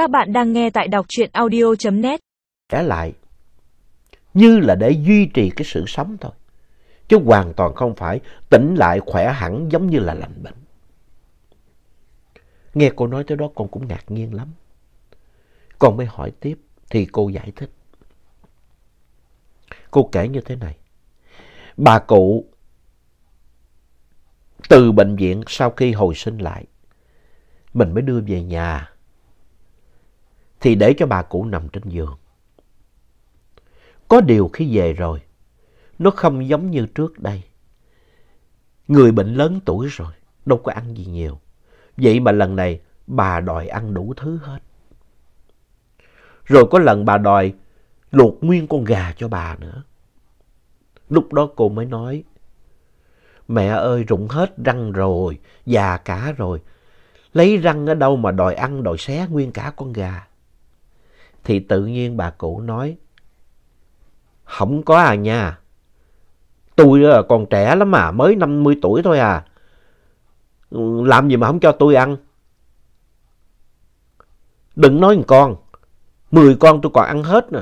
Các bạn đang nghe tại đọc truyện audio.net. Trở lại như là để duy trì cái sự sống thôi. Chứ hoàn toàn không phải tỉnh lại khỏe hẳn giống như là lành bệnh. Nghe cô nói tới đó con cũng ngạc nhiên lắm. Con mới hỏi tiếp thì cô giải thích. Cô kể như thế này. Bà cụ từ bệnh viện sau khi hồi sinh lại, mình mới đưa về nhà. Thì để cho bà cụ nằm trên giường. Có điều khi về rồi, nó không giống như trước đây. Người bệnh lớn tuổi rồi, đâu có ăn gì nhiều. Vậy mà lần này bà đòi ăn đủ thứ hết. Rồi có lần bà đòi luộc nguyên con gà cho bà nữa. Lúc đó cô mới nói, mẹ ơi rụng hết răng rồi, già cả rồi. Lấy răng ở đâu mà đòi ăn, đòi xé nguyên cả con gà. Thì tự nhiên bà cụ nói, không có à nha. Tôi ờ, còn trẻ lắm mà, mới 50 tuổi thôi à. Làm gì mà không cho tôi ăn. Đừng nói một con, 10 con tôi còn ăn hết nè.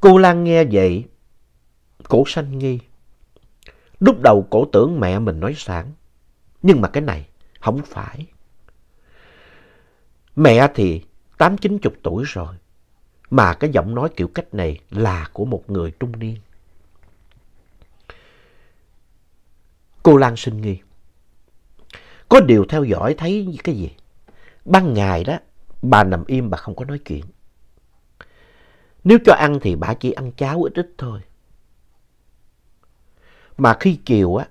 Cô Lan nghe vậy, cổ sanh nghi. Lúc đầu cổ tưởng mẹ mình nói sản, nhưng mà cái này không phải. Mẹ thì tám chín chục tuổi rồi, mà cái giọng nói kiểu cách này là của một người trung niên. Cô Lan sinh nghi. Có điều theo dõi thấy cái gì? Ban ngày đó, bà nằm im bà không có nói chuyện. Nếu cho ăn thì bà chỉ ăn cháo ít ít thôi. Mà khi chiều á,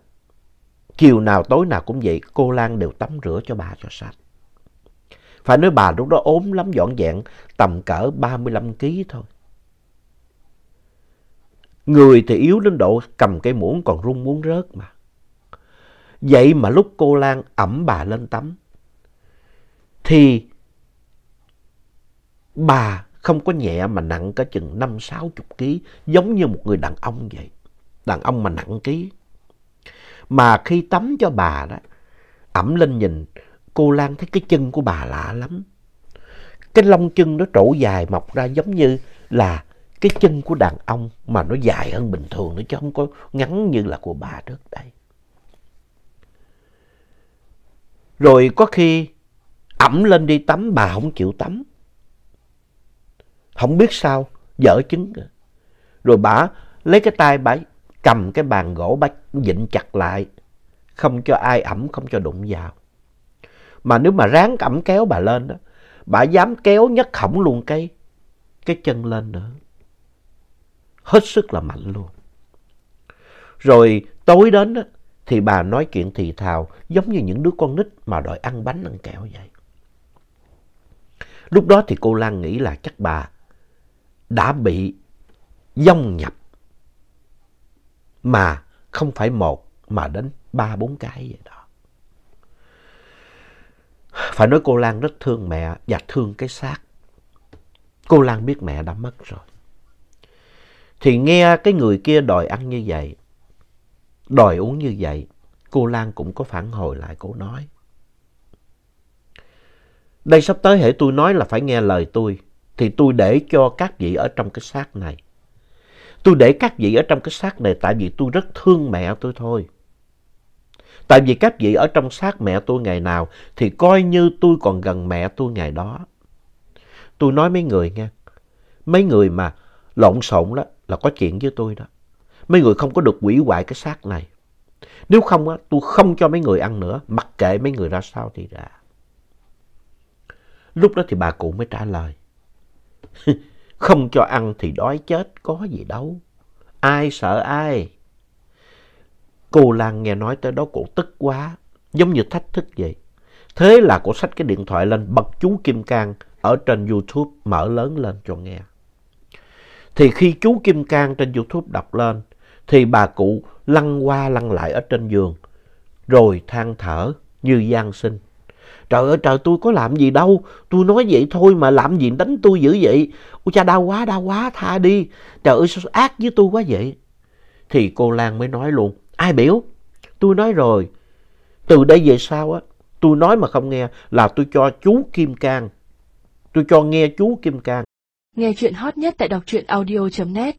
chiều nào tối nào cũng vậy, cô Lan đều tắm rửa cho bà cho sạch. Phải nói bà lúc đó ốm lắm dọn dẹn, tầm cỡ 35 kg thôi. Người thì yếu đến độ cầm cây muỗng còn run muốn rớt mà. Vậy mà lúc cô Lan ẩm bà lên tắm, thì bà không có nhẹ mà nặng cả chừng 5-60 kg, giống như một người đàn ông vậy. Đàn ông mà nặng ký. Mà khi tắm cho bà đó, ẩm lên nhìn, cô Lan thấy cái chân của bà lạ lắm. Cái lông chân nó trổ dài mọc ra giống như là cái chân của đàn ông mà nó dài hơn bình thường nữa chứ không có ngắn như là của bà trước đây. Rồi có khi ẩm lên đi tắm bà không chịu tắm. Không biết sao, dở chứng. Rồi bà lấy cái tay bà cầm cái bàn gỗ bách dịnh chặt lại, không cho ai ẩm, không cho đụng vào. Mà nếu mà ráng ẩm kéo bà lên đó, bà dám kéo nhấc khổng luôn cái, cái chân lên nữa. Hết sức là mạnh luôn. Rồi tối đến đó, thì bà nói chuyện thì thào giống như những đứa con nít mà đòi ăn bánh ăn kẹo vậy. Lúc đó thì cô Lan nghĩ là chắc bà đã bị dông nhập mà không phải một mà đến ba bốn cái vậy đó. Phải nói cô Lan rất thương mẹ và thương cái xác. Cô Lan biết mẹ đã mất rồi. Thì nghe cái người kia đòi ăn như vậy, đòi uống như vậy, cô Lan cũng có phản hồi lại cô nói. Đây sắp tới hệ tôi nói là phải nghe lời tôi, thì tôi để cho các vị ở trong cái xác này. Tôi để các vị ở trong cái xác này tại vì tôi rất thương mẹ tôi thôi. Tại vì các vị ở trong xác mẹ tôi ngày nào thì coi như tôi còn gần mẹ tôi ngày đó. Tôi nói mấy người nghe mấy người mà lộn xộn đó là có chuyện với tôi đó. Mấy người không có được quỷ hoại cái xác này. Nếu không á, tôi không cho mấy người ăn nữa, mặc kệ mấy người ra sao thì ra. Lúc đó thì bà cụ mới trả lời. Không cho ăn thì đói chết, có gì đâu. Ai sợ ai? Cô Lan nghe nói tới đó cổ tức quá, giống như thách thức vậy. Thế là cổ xách cái điện thoại lên bật chú Kim Cang ở trên YouTube mở lớn lên cho nghe. Thì khi chú Kim Cang trên YouTube đọc lên, thì bà cụ lăn qua lăn lại ở trên giường, rồi than thở như gian sinh. Trời ơi trời tôi có làm gì đâu, tôi nói vậy thôi mà làm gì đánh tôi dữ vậy. Ôi cha đau quá, đau quá, tha đi. Trời ơi sao ác với tôi quá vậy. Thì cô Lan mới nói luôn, ai biểu? Tôi nói rồi, từ đây về sau á, Tôi nói mà không nghe là tôi cho chú Kim Cang. Tôi cho nghe chú Kim Cang. Nghe chuyện hot nhất tại đọc truyện audio.net